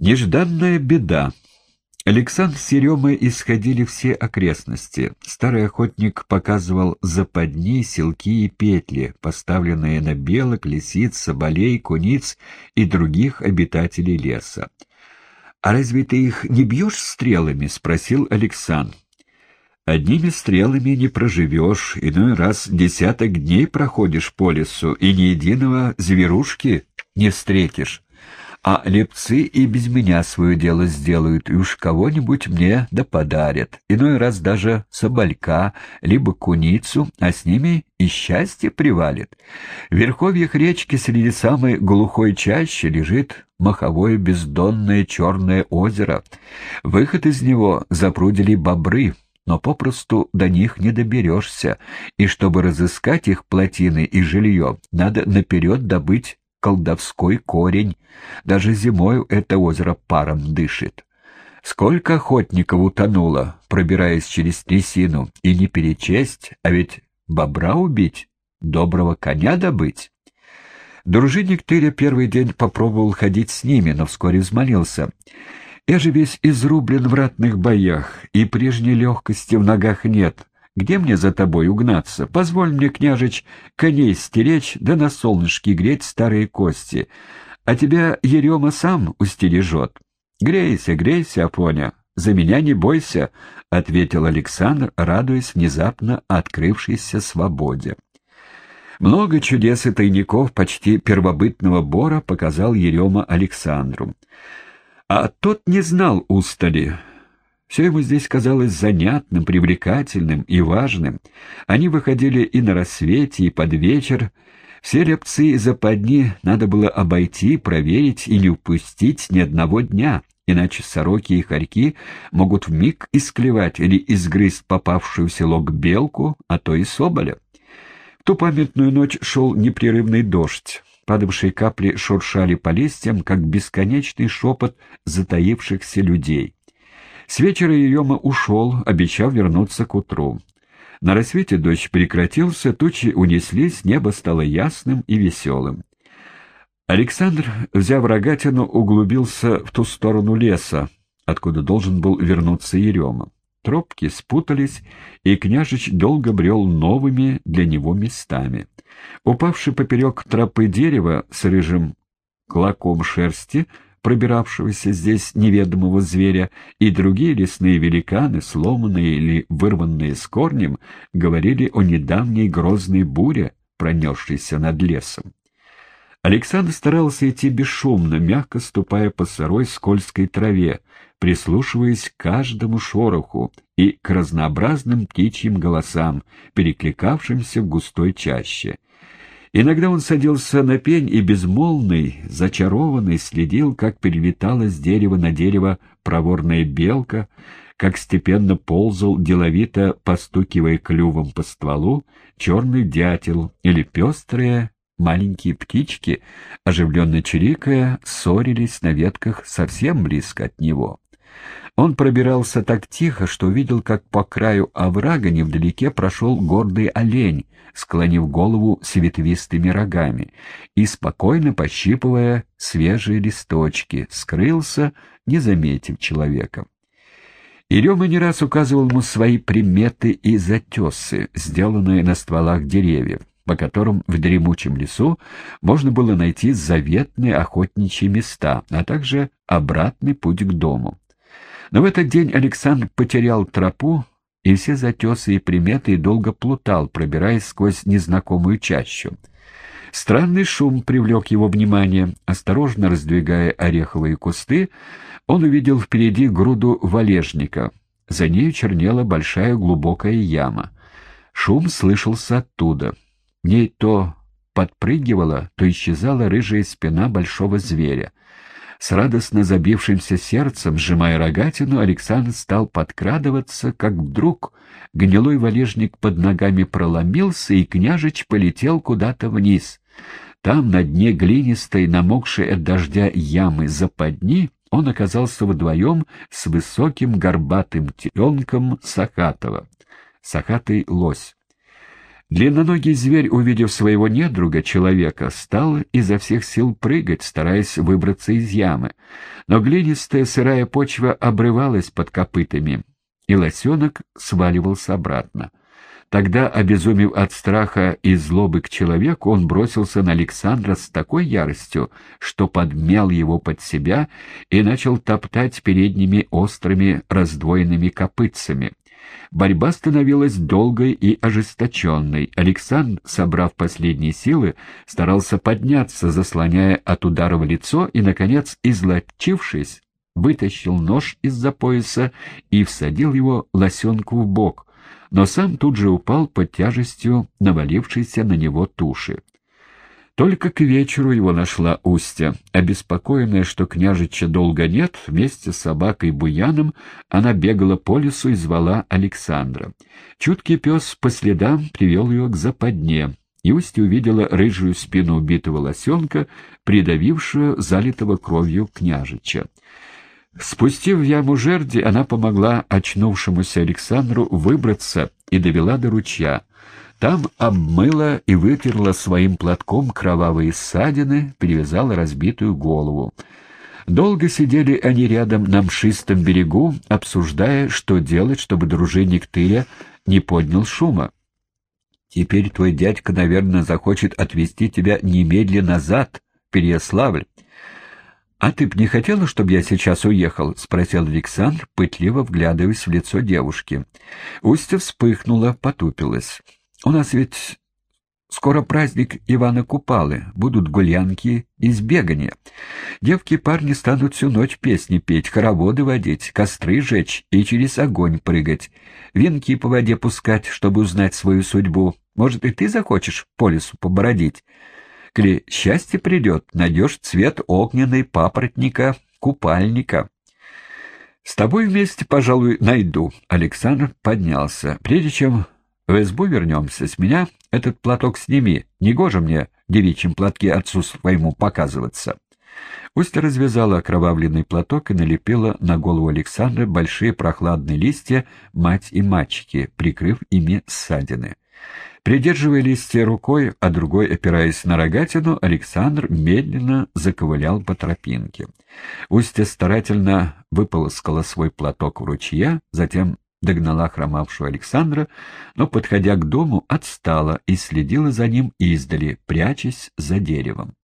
Нежданная беда. Александр с исходили все окрестности. Старый охотник показывал западни, селки и петли, поставленные на белок, лисиц, соболей, куниц и других обитателей леса. «А разве ты их не бьешь стрелами?» — спросил Александр. «Одними стрелами не проживешь, иной раз десяток дней проходишь по лесу, и ни единого зверушки не встретишь» а лепцы и без меня свое дело сделают, и уж кого-нибудь мне да подарят. Иной раз даже соболька, либо куницу, а с ними и счастье привалит. В верховьях речки среди самой глухой чащи лежит маховое бездонное черное озеро. Выход из него запрудили бобры, но попросту до них не доберешься, и чтобы разыскать их плотины и жилье, надо наперед добыть колдовской корень. Даже зимою это озеро паром дышит. Сколько охотников утонуло, пробираясь через трясину, и не перечесть, а ведь бобра убить, доброго коня добыть. Дружинник Тыря первый день попробовал ходить с ними, но вскоре взмолился. «Я же весь изрублен в ратных боях, и прежней легкости в ногах нет. Где мне за тобой угнаться? Позволь мне, княжич, коней стеречь, да на солнышке греть старые кости. А тебя Ерема сам устережет. Грейся, грейся, Афоня, за меня не бойся, — ответил Александр, радуясь внезапно открывшейся свободе. Много чудес и тайников почти первобытного бора показал Ерема Александру. А тот не знал устали. Все ему здесь казалось занятным, привлекательным и важным. Они выходили и на рассвете, и под вечер. Все рябцы и западни надо было обойти, проверить и не упустить ни одного дня, иначе сороки и хорьки могут вмиг исклевать или изгрызть попавшую в село к белку, а то и соболя. В ту памятную ночь шел непрерывный дождь. Падавшие капли шуршали по листьям, как бесконечный шепот затаившихся людей. С вечера Ерема ушел, обещав вернуться к утру. На рассвете дождь прекратился, тучи унеслись, небо стало ясным и веселым. Александр, взяв рогатину, углубился в ту сторону леса, откуда должен был вернуться Ерема. Тропки спутались, и княжич долго брел новыми для него местами. Упавший поперек тропы дерева с рыжим клоком шерсти — пробиравшегося здесь неведомого зверя, и другие лесные великаны, сломанные или вырванные с корнем, говорили о недавней грозной буре, пронесшейся над лесом. Александр старался идти бесшумно, мягко ступая по сырой скользкой траве, прислушиваясь к каждому шороху и к разнообразным птичьим голосам, перекликавшимся в густой чаще. Иногда он садился на пень и безмолвный, зачарованный следил, как перелетала с дерева на дерево проворная белка, как степенно ползал, деловито постукивая клювом по стволу, черный дятел или пестрые маленькие птички, оживленно чирикая, ссорились на ветках совсем близко от него. Он пробирался так тихо, что увидел, как по краю оврага невдалеке прошел гордый олень, склонив голову с ветвистыми рогами, и, спокойно пощипывая свежие листочки, скрылся, не заметив человека. Ирема не раз указывал ему свои приметы и затесы, сделанные на стволах деревьев, по которым в дремучем лесу можно было найти заветные охотничьи места, а также обратный путь к дому. Но в этот день Александр потерял тропу и все затесы и приметы и долго плутал, пробираясь сквозь незнакомую чащу. Странный шум привлек его внимание. Осторожно раздвигая ореховые кусты, он увидел впереди груду валежника. За нею чернела большая глубокая яма. Шум слышался оттуда. В ней то подпрыгивала, то исчезала рыжая спина большого зверя. С радостно забившимся сердцем, сжимая рогатину, Александр стал подкрадываться, как вдруг гнилой валежник под ногами проломился, и княжич полетел куда-то вниз. Там, на дне глинистой, намокшей от дождя ямы западни, он оказался вдвоем с высоким горбатым теленком Сахатова. Сахатый лось. Длинноногий зверь, увидев своего недруга, человека, стал изо всех сил прыгать, стараясь выбраться из ямы. Но глинистая сырая почва обрывалась под копытами, и лосенок сваливался обратно. Тогда, обезумев от страха и злобы к человеку, он бросился на Александра с такой яростью, что подмял его под себя и начал топтать передними острыми раздвоенными копытцами. Борьба становилась долгой и ожесточенной. Александр, собрав последние силы, старался подняться, заслоняя от удара в лицо, и, наконец, излочившись, вытащил нож из-за пояса и всадил его лосенку в бок, но сам тут же упал под тяжестью навалившейся на него туши. Только к вечеру его нашла Устья. Обеспокоенная, что княжича долго нет, вместе с собакой Буяном она бегала по лесу и звала Александра. Чуткий пес по следам привел ее к западне, и Устья увидела рыжую спину убитого лосенка, придавившую залитого кровью княжича. Спустив в яму жерди, она помогла очнувшемуся Александру выбраться и довела до ручья. Там обмыла и вытерла своим платком кровавые ссадины, перевязала разбитую голову. Долго сидели они рядом на мшистом берегу, обсуждая, что делать, чтобы дружинник Тыря не поднял шума. «Теперь твой дядька, наверное, захочет отвезти тебя немедленно назад, Переяславль. «А ты б не хотела, чтобы я сейчас уехал?» — спросил Александр, пытливо вглядываясь в лицо девушки. Устья вспыхнула, потупилась. «У нас ведь скоро праздник Ивана Купалы, будут гулянки и сбегания. Девки и парни станут всю ночь песни петь, хороводы водить, костры жечь и через огонь прыгать, венки по воде пускать, чтобы узнать свою судьбу. Может, и ты захочешь по лесу побородить?» Кли счастье придет, найдешь цвет огненной папоротника, купальника. С тобой вместе, пожалуй, найду. Александр поднялся. Прежде чем в избу вернемся, с меня этот платок сними. Негоже мне девичьим платке отцу своему показываться. Устья развязала окровавленный платок и налепила на голову Александра большие прохладные листья мать и мачехи, прикрыв ими ссадины. Придерживая листья рукой, а другой опираясь на рогатину, Александр медленно заковылял по тропинке. Устья старательно выполоскала свой платок в ручья, затем догнала хромавшего Александра, но, подходя к дому, отстала и следила за ним издали, прячась за деревом.